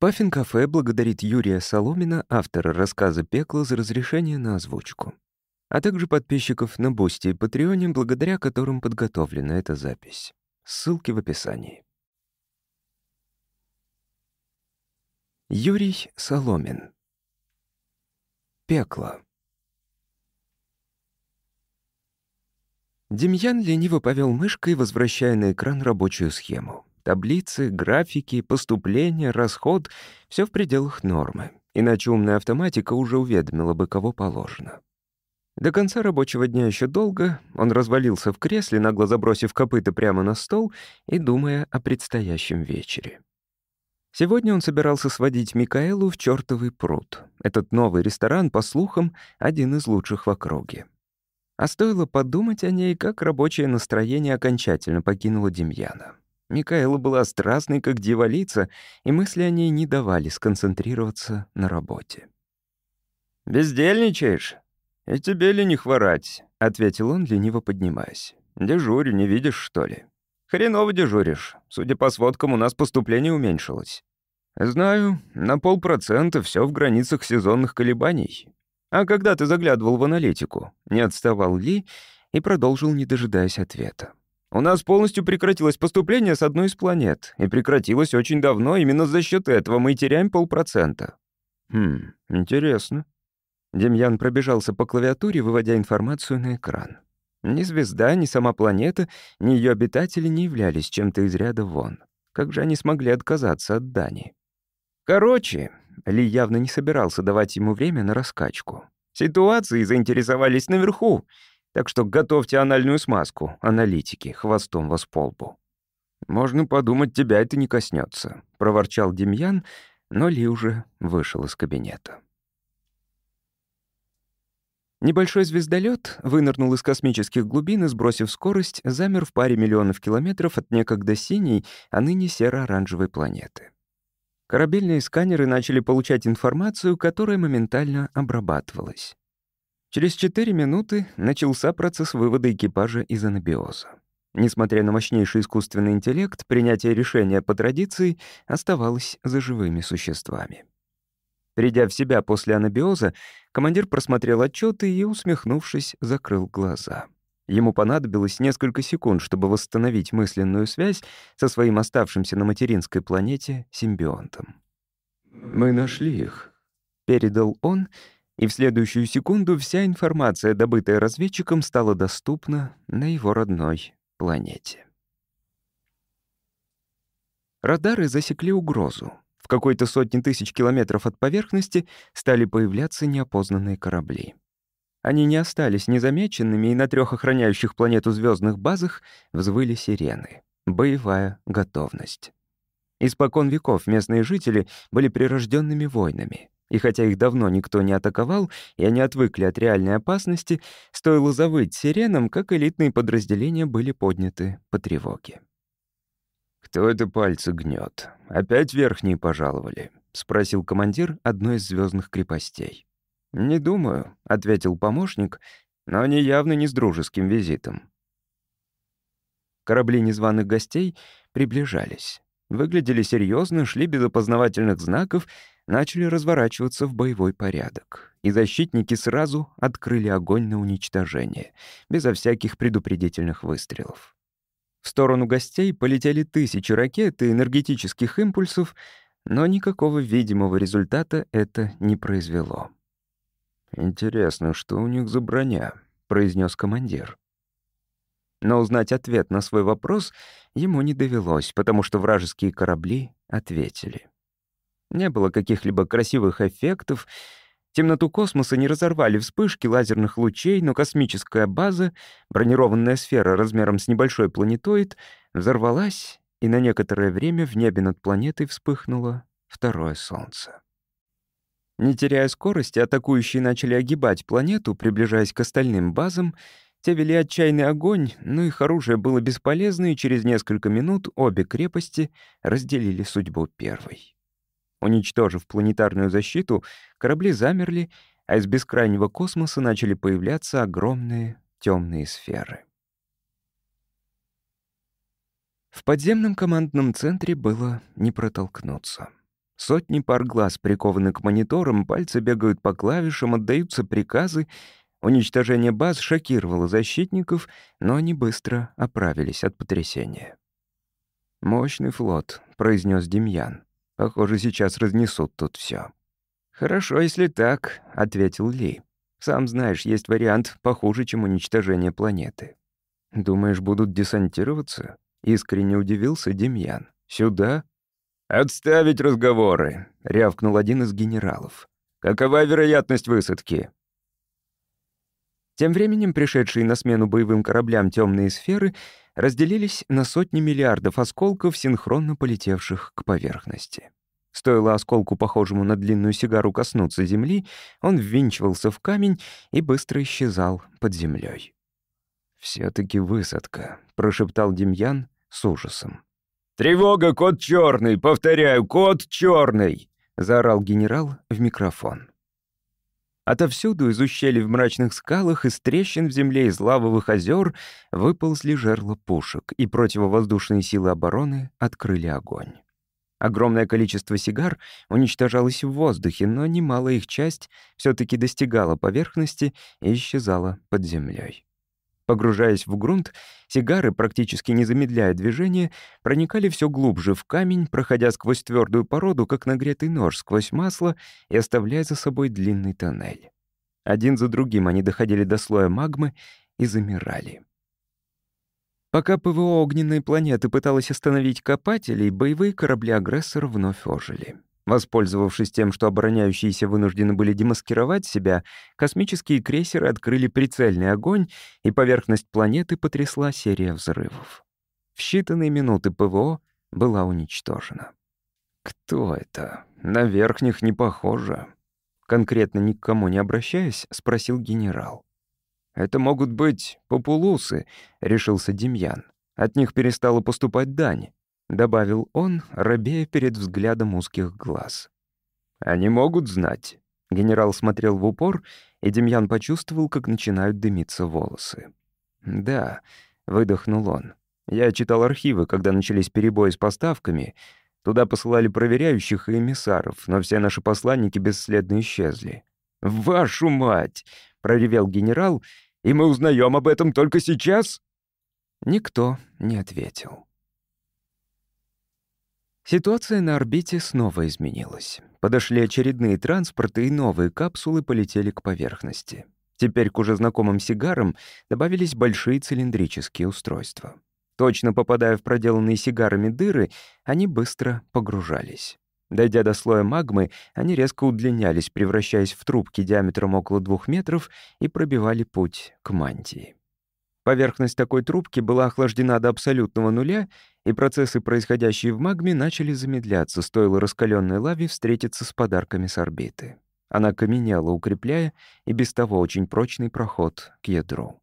Паффин Кафе благодарит Юрия Соломина, автора рассказа «Пекло» за разрешение на озвучку, а также подписчиков на Бусти и Патреоне, благодаря которым подготовлена эта запись. Ссылки в описании. Юрий Соломин. Пекло. Демьян лениво повел мышкой, возвращая на экран рабочую схему. Таблицы, графики, поступления, расход — все в пределах нормы. Иначе умная автоматика уже уведомила бы, кого положено. До конца рабочего дня еще долго, он развалился в кресле, нагло забросив копыта прямо на стол и думая о предстоящем вечере. Сегодня он собирался сводить Микаэлу в чертовый пруд. Этот новый ресторан, по слухам, один из лучших в округе. А стоило подумать о ней, как рабочее настроение окончательно покинуло Демьяна. Микаэла была страстной, как дьяволица, и мысли о ней не давали сконцентрироваться на работе. «Бездельничаешь? И тебе ли не хворать?» — ответил он, лениво поднимаясь. «Дежурю, не видишь, что ли?» «Хреново дежуришь. Судя по сводкам, у нас поступление уменьшилось». «Знаю, на полпроцента все в границах сезонных колебаний. А когда ты заглядывал в аналитику?» Не отставал Ли и продолжил, не дожидаясь ответа. У нас полностью прекратилось поступление с одной из планет, и прекратилось очень давно, именно за счет этого мы теряем полпроцента». «Хм, интересно». Демьян пробежался по клавиатуре, выводя информацию на экран. Ни звезда, ни сама планета, ни ее обитатели не являлись чем-то из ряда вон. Как же они смогли отказаться от Дани? Короче, Ли явно не собирался давать ему время на раскачку. Ситуации заинтересовались наверху, так что готовьте анальную смазку, аналитики, хвостом вас по лбу. «Можно подумать, тебя это не коснется, проворчал Демьян, но Ли уже вышел из кабинета. Небольшой звездолет вынырнул из космических глубин и, сбросив скорость, замер в паре миллионов километров от некогда синей, а ныне серо-оранжевой планеты. Корабельные сканеры начали получать информацию, которая моментально обрабатывалась. Через 4 минуты начался процесс вывода экипажа из анабиоза. Несмотря на мощнейший искусственный интеллект, принятие решения по традиции оставалось за живыми существами. Придя в себя после анабиоза, командир просмотрел отчеты и, усмехнувшись, закрыл глаза. Ему понадобилось несколько секунд, чтобы восстановить мысленную связь со своим оставшимся на материнской планете симбионтом. «Мы нашли их», — передал он, — и в следующую секунду вся информация, добытая разведчиком, стала доступна на его родной планете. Радары засекли угрозу. В какой-то сотне тысяч километров от поверхности стали появляться неопознанные корабли. Они не остались незамеченными, и на трех охраняющих планету звездных базах взвыли сирены. Боевая готовность. Испокон веков местные жители были прирожденными воинами. И хотя их давно никто не атаковал, и они отвыкли от реальной опасности, стоило завыть сиренам, как элитные подразделения были подняты по тревоге. «Кто это пальцы гнет? Опять верхние пожаловали?» — спросил командир одной из звездных крепостей. «Не думаю», — ответил помощник, «но они явно не с дружеским визитом». Корабли незваных гостей приближались. Выглядели серьезно, шли без опознавательных знаков — начали разворачиваться в боевой порядок, и защитники сразу открыли огонь на уничтожение, безо всяких предупредительных выстрелов. В сторону гостей полетели тысячи ракет и энергетических импульсов, но никакого видимого результата это не произвело. «Интересно, что у них за броня?» — произнес командир. Но узнать ответ на свой вопрос ему не довелось, потому что вражеские корабли ответили. Не было каких-либо красивых эффектов. Темноту космоса не разорвали вспышки лазерных лучей, но космическая база, бронированная сфера размером с небольшой планетоид, взорвалась, и на некоторое время в небе над планетой вспыхнуло второе солнце. Не теряя скорости, атакующие начали огибать планету, приближаясь к остальным базам. Те вели отчаянный огонь, но их оружие было бесполезно, и через несколько минут обе крепости разделили судьбу первой. Уничтожив планетарную защиту, корабли замерли, а из бескрайнего космоса начали появляться огромные темные сферы. В подземном командном центре было не протолкнуться. Сотни пар глаз прикованы к мониторам, пальцы бегают по клавишам, отдаются приказы. Уничтожение баз шокировало защитников, но они быстро оправились от потрясения. «Мощный флот», — произнес Демьян. «Похоже, сейчас разнесут тут все. «Хорошо, если так», — ответил Ли. «Сам знаешь, есть вариант похуже, чем уничтожение планеты». «Думаешь, будут десантироваться?» — искренне удивился Демьян. «Сюда?» «Отставить разговоры», — рявкнул один из генералов. «Какова вероятность высадки?» Тем временем пришедшие на смену боевым кораблям темные сферы разделились на сотни миллиардов осколков, синхронно полетевших к поверхности. Стоило осколку, похожему на длинную сигару, коснуться земли, он ввинчивался в камень и быстро исчезал под землей. все таки высадка», — прошептал Демьян с ужасом. «Тревога, код черный! Повторяю, код черный!» — заорал генерал в микрофон. Отовсюду из ущелий в мрачных скалах, из трещин в земле, из лавовых озер выползли жерла пушек, и противовоздушные силы обороны открыли огонь. Огромное количество сигар уничтожалось в воздухе, но немалая их часть все таки достигала поверхности и исчезала под землей. Погружаясь в грунт, сигары, практически не замедляя движение, проникали все глубже в камень, проходя сквозь твердую породу, как нагретый нож сквозь масло, и оставляя за собой длинный тоннель. Один за другим они доходили до слоя магмы и замирали. Пока ПВО огненной планеты пыталась остановить копателей, боевые корабли агрессора вновь ожили. Воспользовавшись тем, что обороняющиеся вынуждены были демаскировать себя, космические крейсеры открыли прицельный огонь, и поверхность планеты потрясла серия взрывов. В считанные минуты ПВО была уничтожена. «Кто это? На верхних не похоже». Конкретно ни к кому не обращаясь, спросил генерал. «Это могут быть популусы», — решился Демьян. «От них перестала поступать дань. — добавил он, робея перед взглядом узких глаз. «Они могут знать». Генерал смотрел в упор, и Демьян почувствовал, как начинают дымиться волосы. «Да», — выдохнул он. «Я читал архивы, когда начались перебои с поставками. Туда посылали проверяющих и эмиссаров, но все наши посланники бесследно исчезли». «Вашу мать!» — проревел генерал. «И мы узнаем об этом только сейчас?» Никто не ответил. Ситуация на орбите снова изменилась. Подошли очередные транспорты, и новые капсулы полетели к поверхности. Теперь к уже знакомым сигарам добавились большие цилиндрические устройства. Точно попадая в проделанные сигарами дыры, они быстро погружались. Дойдя до слоя магмы, они резко удлинялись, превращаясь в трубки диаметром около двух метров и пробивали путь к мантии. Поверхность такой трубки была охлаждена до абсолютного нуля, и процессы, происходящие в магме, начали замедляться, стоило раскаленной лаве встретиться с подарками с орбиты. Она каменела, укрепляя и без того очень прочный проход к ядру.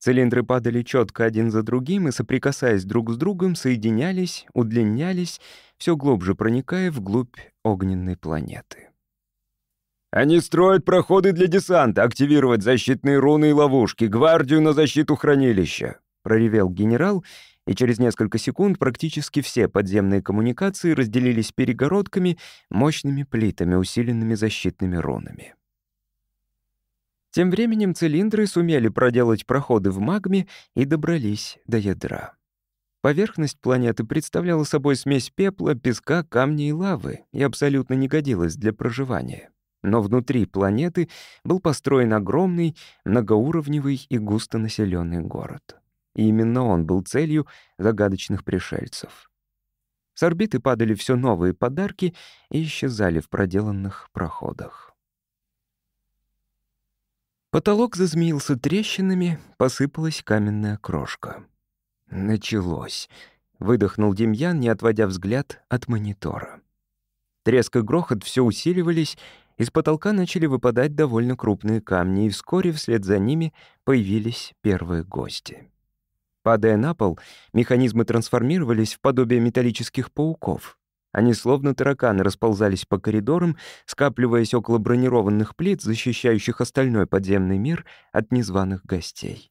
Цилиндры падали четко один за другим и, соприкасаясь друг с другом, соединялись, удлинялись, все глубже проникая вглубь огненной планеты. Они строят проходы для десанта, активировать защитные руны и ловушки, гвардию на защиту хранилища», — проревел генерал, и через несколько секунд практически все подземные коммуникации разделились перегородками, мощными плитами, усиленными защитными рунами. Тем временем цилиндры сумели проделать проходы в магме и добрались до ядра. Поверхность планеты представляла собой смесь пепла, песка, камня и лавы и абсолютно не годилась для проживания но внутри планеты был построен огромный, многоуровневый и густонаселенный город. И именно он был целью загадочных пришельцев. С орбиты падали все новые подарки и исчезали в проделанных проходах. Потолок зазмеился трещинами, посыпалась каменная крошка. «Началось», — выдохнул Демьян, не отводя взгляд от монитора. Треск и грохот все усиливались, из потолка начали выпадать довольно крупные камни, и вскоре вслед за ними появились первые гости. Падая на пол, механизмы трансформировались в подобие металлических пауков. Они словно тараканы расползались по коридорам, скапливаясь около бронированных плит, защищающих остальной подземный мир от незваных гостей.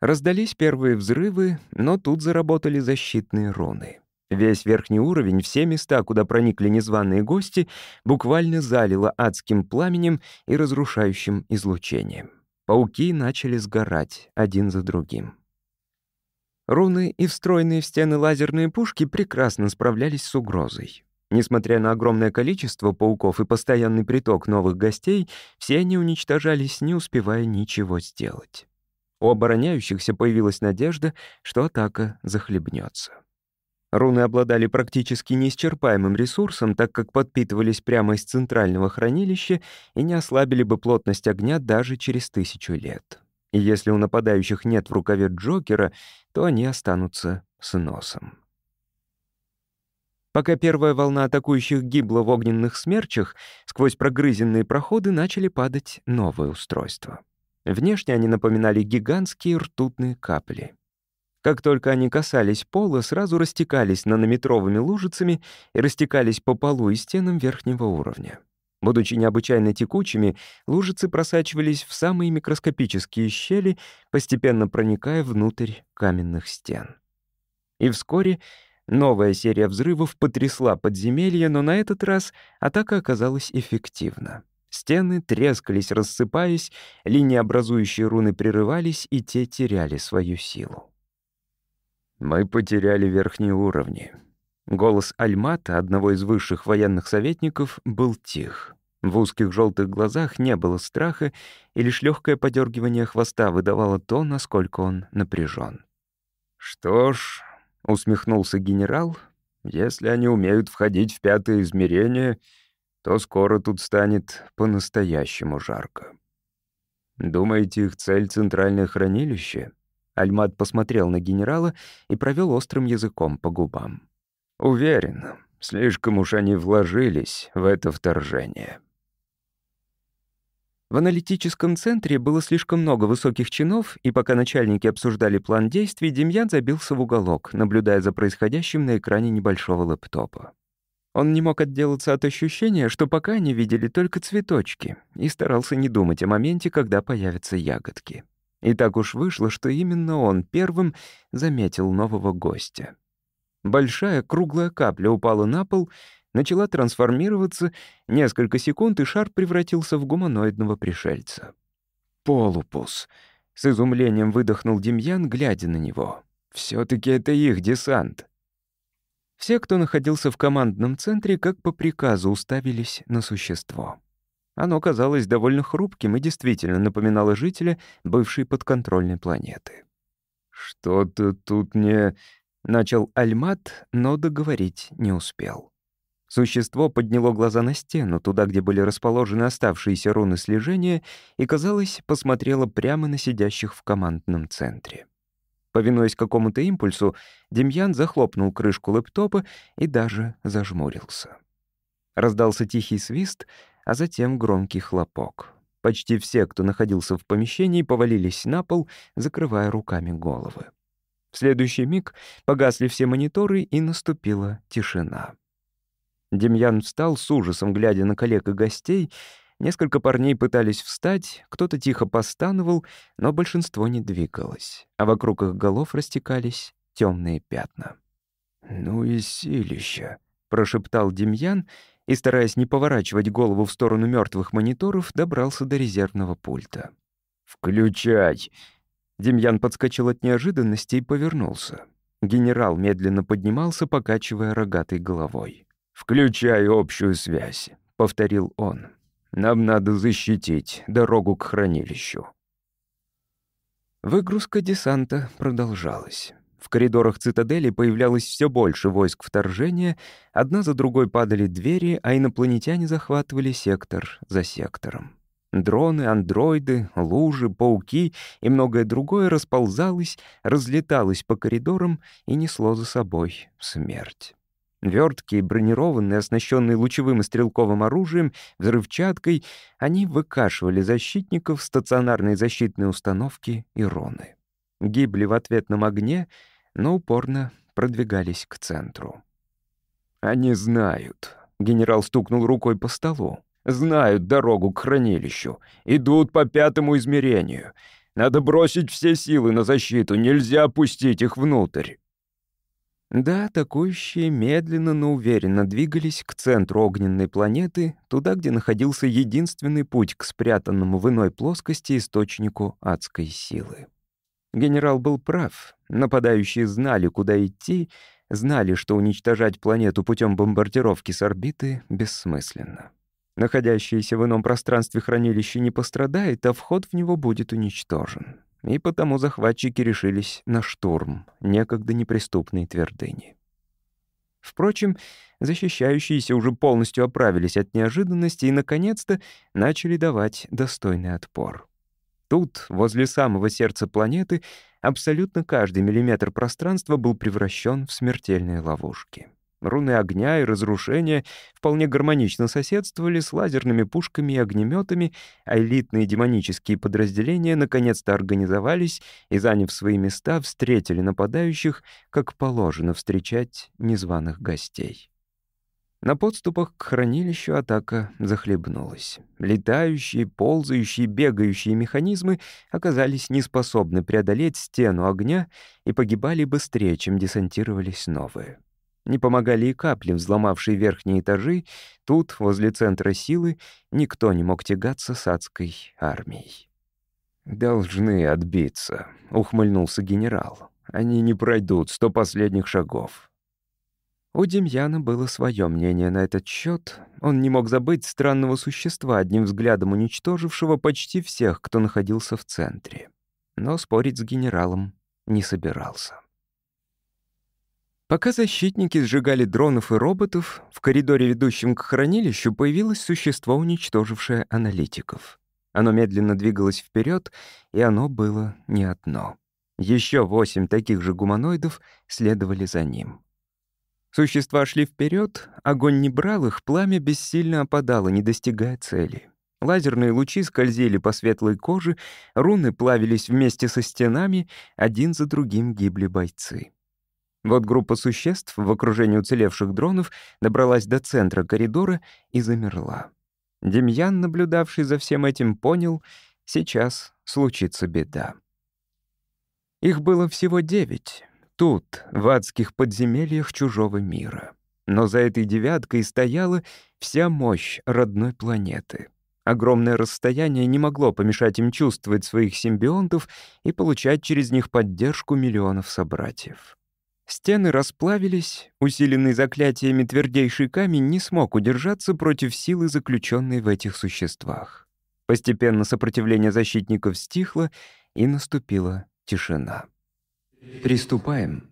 Раздались первые взрывы, но тут заработали защитные руны. Весь верхний уровень, все места, куда проникли незваные гости, буквально залило адским пламенем и разрушающим излучением. Пауки начали сгорать один за другим. Руны и встроенные в стены лазерные пушки прекрасно справлялись с угрозой. Несмотря на огромное количество пауков и постоянный приток новых гостей, все они уничтожались, не успевая ничего сделать. У обороняющихся появилась надежда, что атака захлебнется. Руны обладали практически неисчерпаемым ресурсом, так как подпитывались прямо из центрального хранилища и не ослабили бы плотность огня даже через тысячу лет. И если у нападающих нет в рукаве Джокера, то они останутся с носом. Пока первая волна атакующих гибла в огненных смерчах, сквозь прогрызенные проходы начали падать новые устройства. Внешне они напоминали гигантские ртутные капли. Как только они касались пола, сразу растекались нанометровыми лужицами и растекались по полу и стенам верхнего уровня. Будучи необычайно текучими, лужицы просачивались в самые микроскопические щели, постепенно проникая внутрь каменных стен. И вскоре новая серия взрывов потрясла подземелье, но на этот раз атака оказалась эффективна. Стены трескались, рассыпаясь, линии, образующие руны, прерывались, и те теряли свою силу. Мы потеряли верхние уровни. Голос Альмата, одного из высших военных советников, был тих. В узких желтых глазах не было страха, и лишь легкое подергивание хвоста выдавало то, насколько он напряжен. «Что ж», — усмехнулся генерал, — «если они умеют входить в пятое измерение, то скоро тут станет по-настоящему жарко. Думаете, их цель — центральное хранилище?» Альмат посмотрел на генерала и провел острым языком по губам. «Уверен, слишком уж они вложились в это вторжение». В аналитическом центре было слишком много высоких чинов, и пока начальники обсуждали план действий, Демьян забился в уголок, наблюдая за происходящим на экране небольшого лэптопа. Он не мог отделаться от ощущения, что пока они видели только цветочки, и старался не думать о моменте, когда появятся ягодки. И так уж вышло, что именно он первым заметил нового гостя. Большая круглая капля упала на пол, начала трансформироваться, несколько секунд, и шар превратился в гуманоидного пришельца. «Полупус!» — с изумлением выдохнул Демьян, глядя на него. все таки это их десант!» Все, кто находился в командном центре, как по приказу уставились на существо. Оно казалось довольно хрупким и действительно напоминало жителя бывшей подконтрольной планеты. «Что-то тут не...» — начал Альмат, но договорить не успел. Существо подняло глаза на стену, туда, где были расположены оставшиеся руны слежения, и, казалось, посмотрело прямо на сидящих в командном центре. Повинуясь какому-то импульсу, Демьян захлопнул крышку лэптопа и даже зажмурился. Раздался тихий свист — а затем громкий хлопок. Почти все, кто находился в помещении, повалились на пол, закрывая руками головы. В следующий миг погасли все мониторы, и наступила тишина. Демьян встал с ужасом, глядя на коллег и гостей. Несколько парней пытались встать, кто-то тихо постановал, но большинство не двигалось, а вокруг их голов растекались темные пятна. «Ну и силища», — прошептал Демьян и, стараясь не поворачивать голову в сторону мертвых мониторов, добрался до резервного пульта. «Включай!» Демьян подскочил от неожиданности и повернулся. Генерал медленно поднимался, покачивая рогатой головой. «Включай общую связь», — повторил он. «Нам надо защитить дорогу к хранилищу». Выгрузка десанта продолжалась. В коридорах цитадели появлялось все больше войск вторжения, одна за другой падали двери, а инопланетяне захватывали сектор за сектором. Дроны, андроиды, лужи, пауки и многое другое расползалось, разлеталось по коридорам и несло за собой смерть. Верткие, бронированные, оснащенные лучевым и стрелковым оружием, взрывчаткой, они выкашивали защитников, стационарные защитные установки и роны. Гибли в ответном огне — но упорно продвигались к центру. «Они знают», — генерал стукнул рукой по столу. «Знают дорогу к хранилищу. Идут по пятому измерению. Надо бросить все силы на защиту, нельзя пустить их внутрь». Да, атакующие медленно, но уверенно двигались к центру огненной планеты, туда, где находился единственный путь к спрятанному в иной плоскости источнику адской силы. Генерал был прав. Нападающие знали, куда идти, знали, что уничтожать планету путем бомбардировки с орбиты бессмысленно. Находящееся в ином пространстве хранилище не пострадает, а вход в него будет уничтожен и потому захватчики решились на штурм некогда неприступной твердыни. Впрочем, защищающиеся уже полностью оправились от неожиданности и, наконец-то, начали давать достойный отпор. Тут, возле самого сердца планеты, абсолютно каждый миллиметр пространства был превращен в смертельные ловушки. Руны огня и разрушения вполне гармонично соседствовали с лазерными пушками и огнеметами, а элитные демонические подразделения наконец-то организовались и, заняв свои места, встретили нападающих, как положено встречать незваных гостей. На подступах к хранилищу атака захлебнулась. Летающие, ползающие, бегающие механизмы оказались неспособны преодолеть стену огня и погибали быстрее, чем десантировались новые. Не помогали и капли, взломавшие верхние этажи. Тут, возле центра силы, никто не мог тягаться с адской армией. «Должны отбиться», — ухмыльнулся генерал. «Они не пройдут сто последних шагов». У Демьяна было свое мнение на этот счет. Он не мог забыть странного существа, одним взглядом уничтожившего почти всех, кто находился в центре. Но спорить с генералом не собирался. Пока защитники сжигали дронов и роботов, в коридоре, ведущем к хранилищу, появилось существо, уничтожившее аналитиков. Оно медленно двигалось вперед, и оно было не одно. Еще восемь таких же гуманоидов следовали за ним. Существа шли вперед, огонь не брал их, пламя бессильно опадало, не достигая цели. Лазерные лучи скользили по светлой коже, руны плавились вместе со стенами, один за другим гибли бойцы. Вот группа существ в окружении уцелевших дронов добралась до центра коридора и замерла. Демьян, наблюдавший за всем этим, понял, сейчас случится беда. Их было всего девять. Тут, в адских подземельях чужого мира. Но за этой девяткой стояла вся мощь родной планеты. Огромное расстояние не могло помешать им чувствовать своих симбионтов и получать через них поддержку миллионов собратьев. Стены расплавились, усиленный заклятиями твердейший камень не смог удержаться против силы, заключенной в этих существах. Постепенно сопротивление защитников стихло, и наступила тишина. «Приступаем».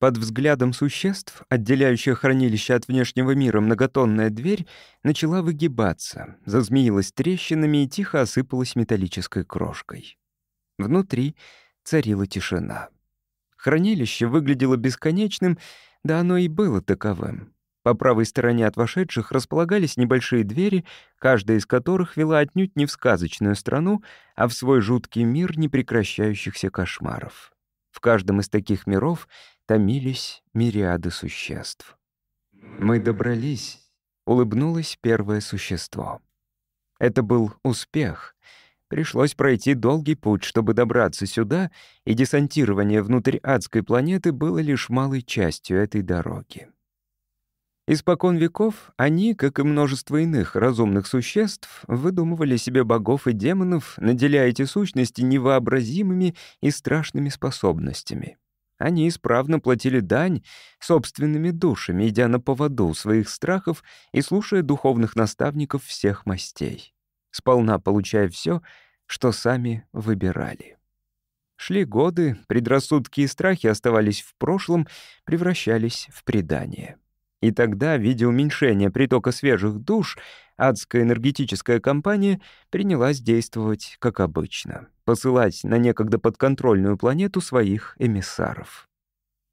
Под взглядом существ, отделяющая хранилище от внешнего мира многотонная дверь, начала выгибаться, зазмеилась трещинами и тихо осыпалась металлической крошкой. Внутри царила тишина. Хранилище выглядело бесконечным, да оно и было таковым. По правой стороне от вошедших располагались небольшие двери, каждая из которых вела отнюдь не в сказочную страну, а в свой жуткий мир непрекращающихся кошмаров. В каждом из таких миров томились мириады существ. «Мы добрались», — улыбнулось первое существо. Это был успех — Пришлось пройти долгий путь, чтобы добраться сюда, и десантирование внутрь адской планеты было лишь малой частью этой дороги. Испокон веков они, как и множество иных разумных существ, выдумывали себе богов и демонов, наделяя эти сущности невообразимыми и страшными способностями. Они исправно платили дань собственными душами, идя на поводу своих страхов и слушая духовных наставников всех мастей. Сполна получая все, что сами выбирали. Шли годы, предрассудки и страхи оставались в прошлом, превращались в предание. И тогда, видя уменьшение притока свежих душ, адская энергетическая компания принялась действовать как обычно, посылать на некогда подконтрольную планету своих эмиссаров.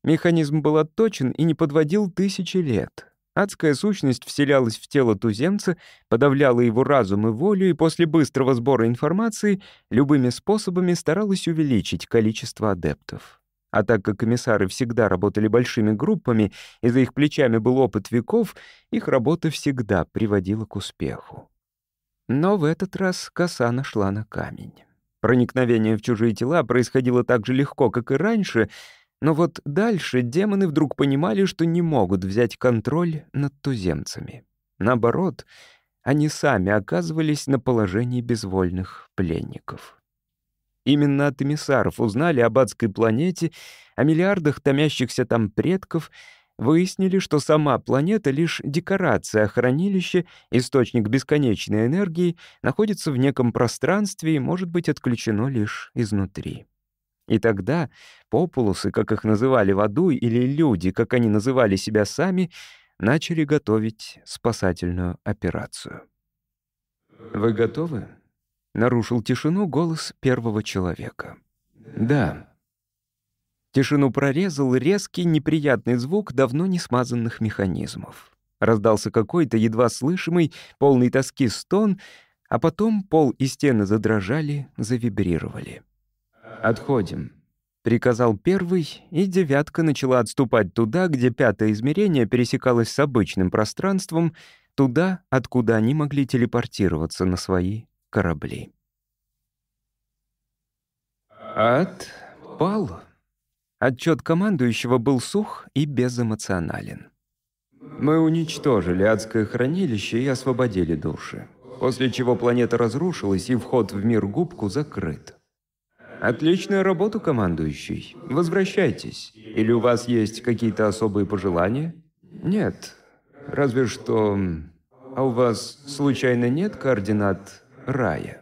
Механизм был отточен и не подводил тысячи лет, Адская сущность вселялась в тело туземца, подавляла его разум и волю, и после быстрого сбора информации любыми способами старалась увеличить количество адептов. А так как комиссары всегда работали большими группами, и за их плечами был опыт веков, их работа всегда приводила к успеху. Но в этот раз коса нашла на камень. Проникновение в чужие тела происходило так же легко, как и раньше, Но вот дальше демоны вдруг понимали, что не могут взять контроль над туземцами. Наоборот, они сами оказывались на положении безвольных пленников. Именно от эмиссаров узнали об адской планете, о миллиардах томящихся там предков, выяснили, что сама планета — лишь декорация, хранилище, источник бесконечной энергии, находится в неком пространстве и может быть отключено лишь изнутри. И тогда популусы, как их называли в аду, или люди, как они называли себя сами, начали готовить спасательную операцию. «Вы готовы?» — нарушил тишину голос первого человека. «Да». Тишину прорезал резкий, неприятный звук давно не смазанных механизмов. Раздался какой-то едва слышимый, полный тоски стон, а потом пол и стены задрожали, завибрировали. «Отходим», — приказал первый, и девятка начала отступать туда, где пятое измерение пересекалось с обычным пространством, туда, откуда они могли телепортироваться на свои корабли. «Отпал». Отчет командующего был сух и безэмоционален. «Мы уничтожили адское хранилище и освободили души, после чего планета разрушилась и вход в мир губку закрыт. Отличная работа, командующий. Возвращайтесь. Или у вас есть какие-то особые пожелания? Нет. Разве что... А у вас случайно нет координат рая?